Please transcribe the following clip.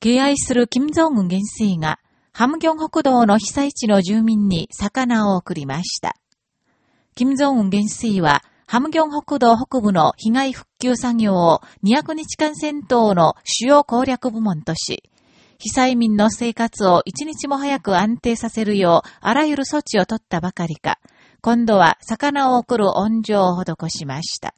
敬愛する金正恩元帥が、ハムギョン北道の被災地の住民に魚を送りました。金正恩元帥は、ハムギョン北道北部の被害復旧作業を200日間戦闘の主要攻略部門とし、被災民の生活を一日も早く安定させるようあらゆる措置を取ったばかりか、今度は魚を送る恩情を施しました。